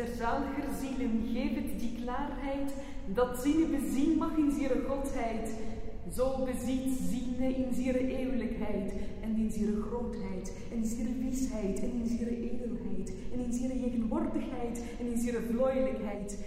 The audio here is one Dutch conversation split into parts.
der zaliger zielen, het die klaarheid, dat zinnen bezien mag in zire godheid. Zo beziet zinnen in ziere eeuwelijkheid, en in ziere grootheid, en in ziere wiesheid, en in ziere edelheid, en in ziere tegenwoordigheid, en in ziere vloeilijkheid.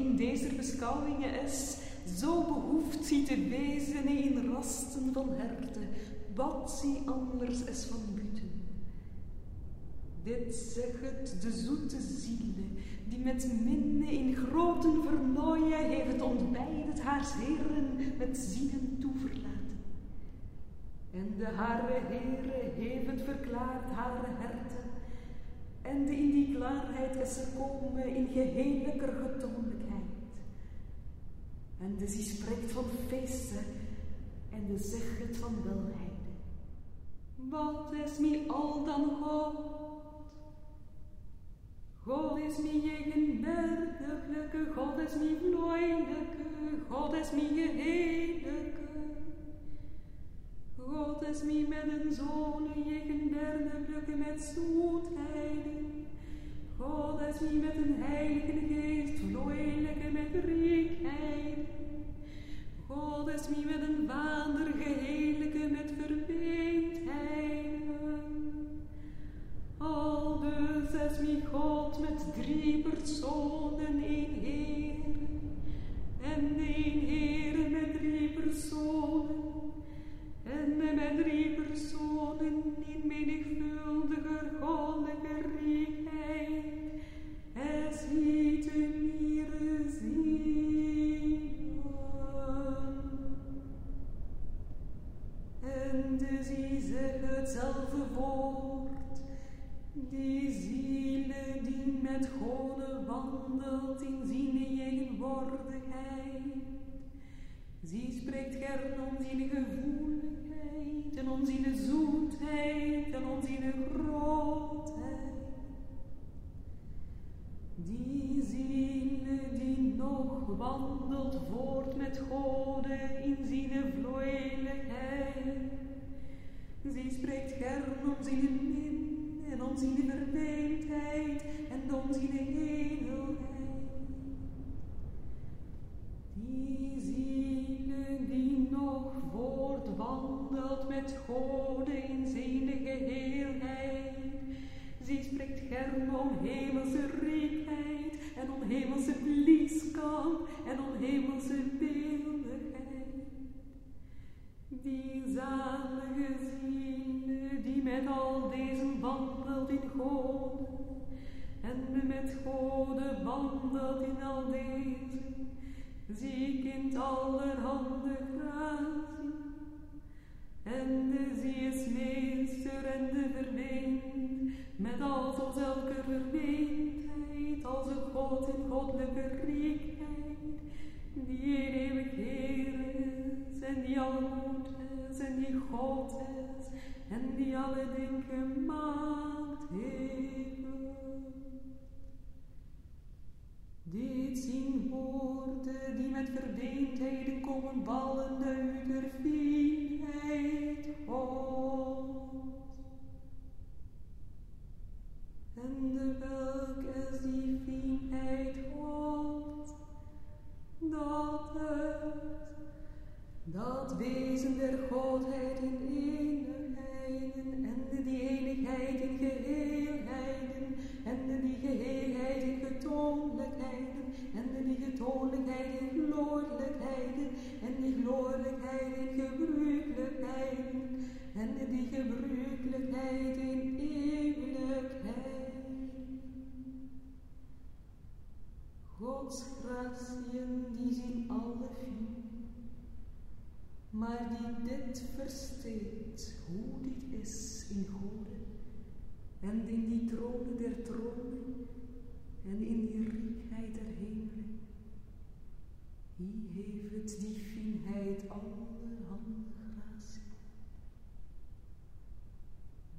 In deze beschouwingen is, zo behoeft zij te wezen in rasten van herte, wat zij anders is van buiten. Dit zegt de zoete ziele, die met minne in groten vernooien heeft ontbijdet haars heren met zinnen toeverlaten. En de hare heren heeft verklaard hare herte, en de in die klaarheid is gekomen in gehelijker getoonlijkheid. En de zij spreekt van feesten, en de zegt van welheid. Wat is mij al dan God? God is mij gegenwärtiglijke, God is mij vloeilijke, God is mij gehelijke. God is mij met een zoon, gegenwärtiglijke met zoetheid. God is mij met een heilige geest, vloeilijke God is mij met een vader, gehelijke En zie zeggen hetzelfde woord. Die zielen die met Gode wandelt in zijn tegenwoordigheid. Zij spreekt gern om zijn gevoeligheid en om zijn zoetheid en om zijn grootheid. Die ziele die nog wandelt voort met Gode in zijn Om zijn min en om zijn verweendheid en om zijn heelheid. Die ziele die nog voortwandelt met Gode wandelt in God en met Gode wandelt in al deze, zie ik in allerhande gratie. En de zie is meester en de verweend, met al tot elke als een God in goddelijke riekheid, die in eeuwig Heer is en die almoed is en die God is. En die alle dingen gemaakt heeft. Getoonlijkheden, en die getoonlijkheid in gloorlijkheden, en die gloorlijkheid in gebruikelijkheden, en die gebruikelijkheid in eeuwigheid. Gods gratien die zien alle vier, maar die dit versteekt, hoe dit is in Gode en in die tronen der tronen en in die riekheid der hemelen. Wie heeft die finheid allerhande gratie,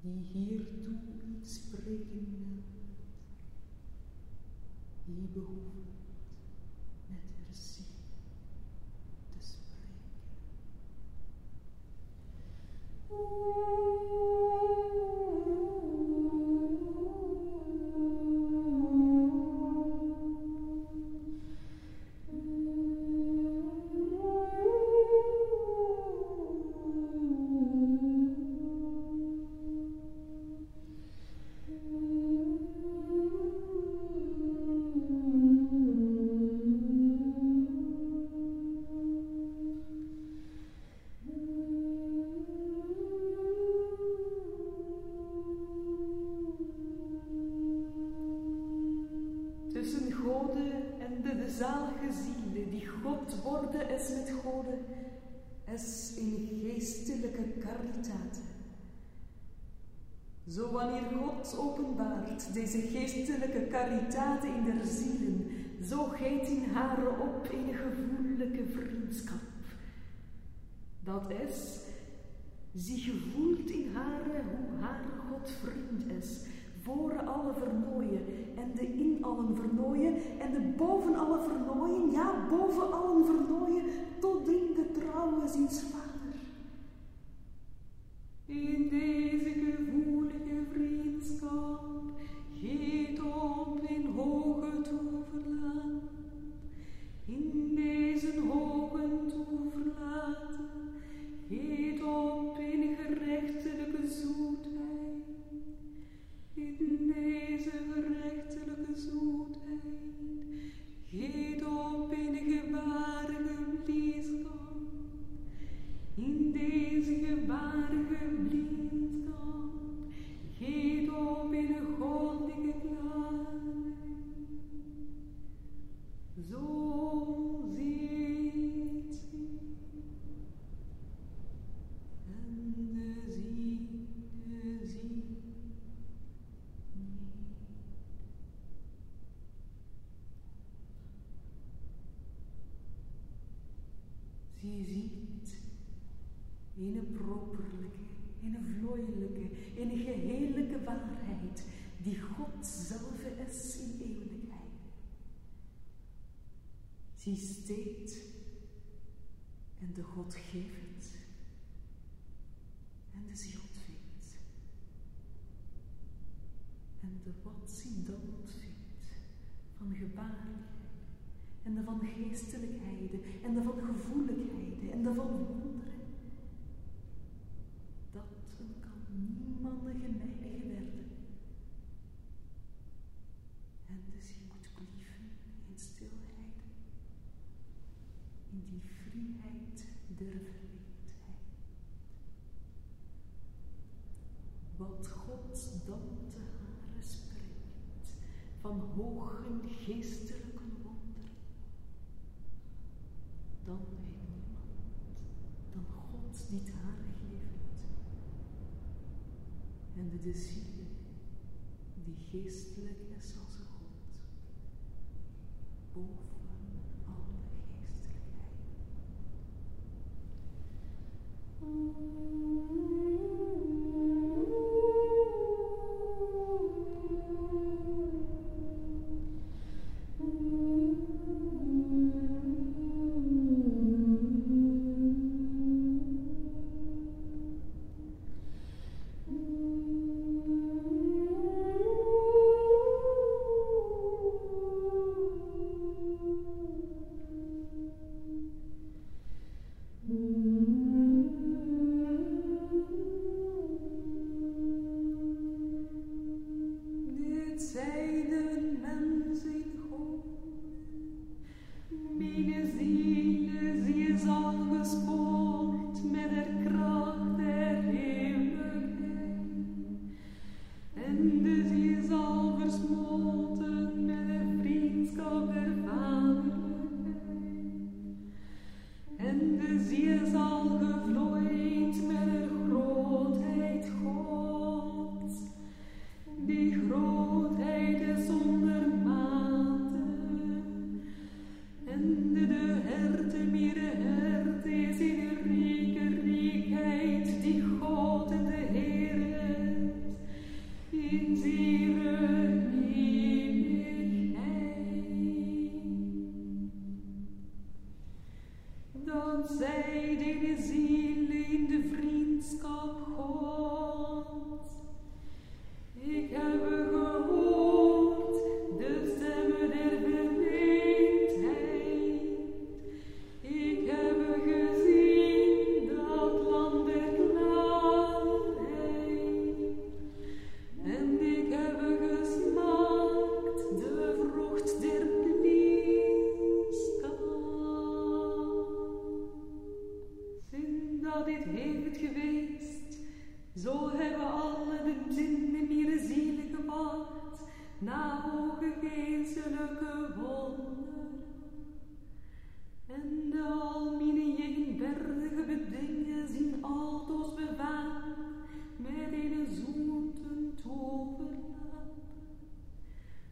die hiertoe iets spreken wil, die behoeft is in geestelijke karitaten. Zo wanneer God openbaart deze geestelijke karitaten in der zielen, zo geeft in haar op een gevoellijke vriendschap. Dat is, ze gevoelt in haar hoe haar God vriend is, voor alle vernooien en de in allen vernooien en de boven alle vernooien, ja, boven allen vernooien, tot in de trouwe ziens vader. Die God zelf is in eeuwigheid. Zie steekt en de God geeft en de zie ontvangt. En de wat zie dan ontvangt van gebaren en de van geestelijkheden, en de van gevoeligheden, en de van wonderen. dus de moet blijven in stilheid, in die vrijheid durven weten. Wat God dan te haren spreekt van hoge geestelijke wonderen, dan weet niemand dan God niet het haar geeft. En de ziel die geestelijk is als both and his ears all dei desiri geweest. Zo hebben alle de blinden de zielen gemaakt, na hoge geestelijke wonder. En de almine jeenberdige bedingen zien altoos bewaan, met een zoonten tovernaam,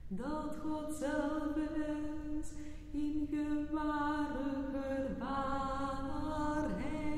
dat God zelf is in geware waarheid.